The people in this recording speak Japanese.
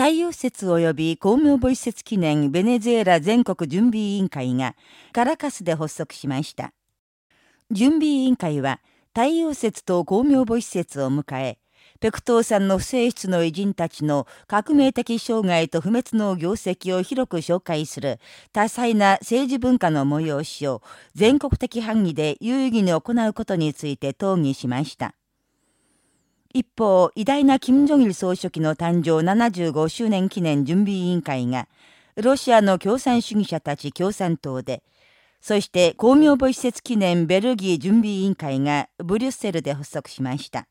太陽施設及び公明母施設記念ベネズエラ全国準備委員会がカラカスで発足しました。準備委員会は太陽施設と公明母施設を迎え、ペクトーさんの不正室の偉人たちの革命的障害と不滅の業績を広く紹介する多彩な政治文化の催しを全国的範囲で有意義に行うことについて討議しました。一方、偉大な金正日総書記の誕生75周年記念準備委員会が、ロシアの共産主義者たち共産党で、そして公明母施設記念ベルギー準備委員会がブリュッセルで発足しました。